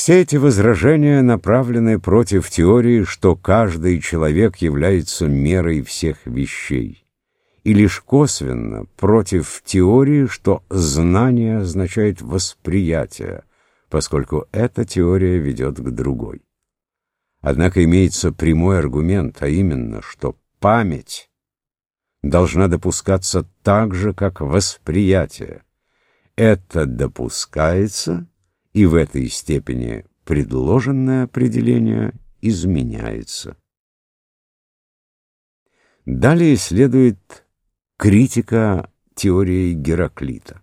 Все эти возражения направлены против теории, что каждый человек является мерой всех вещей, и лишь косвенно против теории, что знание означает восприятие, поскольку эта теория ведет к другой. Однако имеется прямой аргумент, а именно, что память должна допускаться так же, как восприятие. Это допускается, и в этой степени предложенное определение изменяется. Далее следует критика теории Гераклита.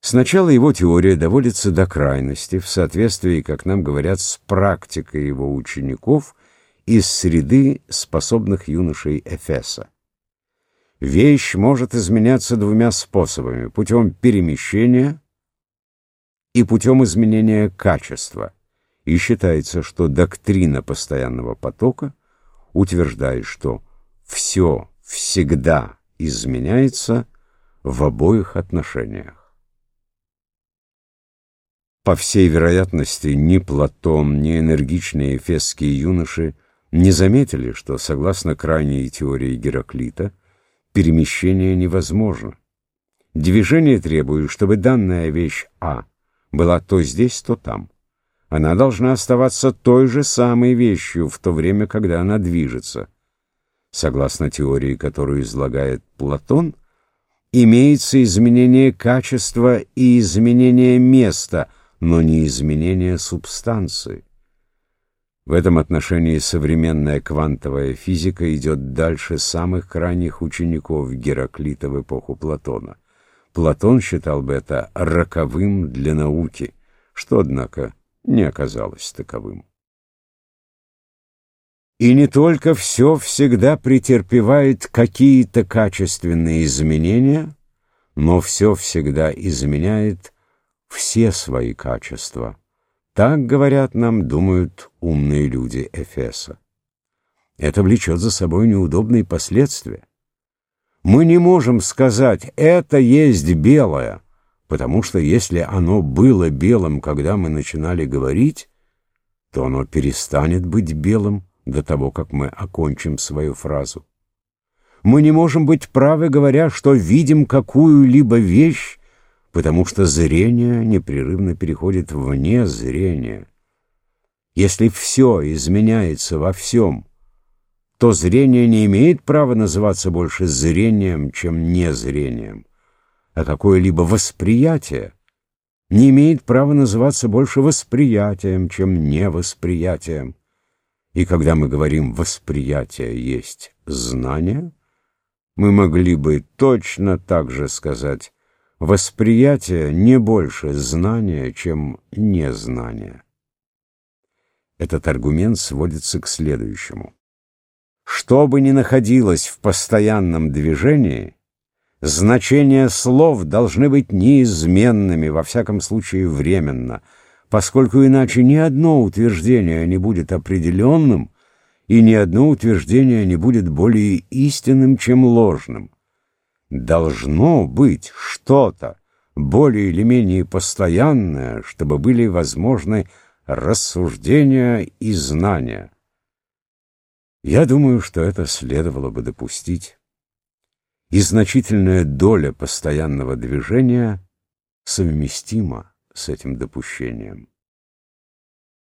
Сначала его теория доводится до крайности в соответствии, как нам говорят, с практикой его учеников из среды способных юношей Эфеса. Вещь может изменяться двумя способами – путем перемещения и путем изменения качества. И считается, что доктрина постоянного потока утверждает, что все всегда изменяется в обоих отношениях. По всей вероятности, ни Платон, ни энергичные эфесские юноши не заметили, что, согласно крайней теории Гераклита, перемещение невозможно. Движение требует, чтобы данная вещь А была то здесь, то там. Она должна оставаться той же самой вещью в то время, когда она движется. Согласно теории, которую излагает Платон, имеется изменение качества и изменение места – но не изменение субстанции. В этом отношении современная квантовая физика идет дальше самых крайних учеников Гераклита в эпоху Платона. Платон считал бы это роковым для науки, что, однако, не оказалось таковым. И не только все всегда претерпевает какие-то качественные изменения, но все всегда изменяет все свои качества. Так, говорят нам, думают умные люди Эфеса. Это влечет за собой неудобные последствия. Мы не можем сказать «это есть белое», потому что если оно было белым, когда мы начинали говорить, то оно перестанет быть белым до того, как мы окончим свою фразу. Мы не можем быть правы, говоря, что видим какую-либо вещь, потому что зрение непрерывно переходит вне зрения. Если все изменяется во всем, то зрение не имеет права называться больше зрением, чем незрением, а какое-либо восприятие не имеет права называться больше восприятием, чем невосприятием. И когда мы говорим «восприятие есть знание», мы могли бы точно так же сказать Восприятие не больше знания, чем незнание. Этот аргумент сводится к следующему. Что бы ни находилось в постоянном движении, значения слов должны быть неизменными, во всяком случае временно, поскольку иначе ни одно утверждение не будет определенным, и ни одно утверждение не будет более истинным, чем ложным. Должно быть что-то более или менее постоянное, чтобы были возможны рассуждения и знания. Я думаю, что это следовало бы допустить. И значительная доля постоянного движения совместима с этим допущением.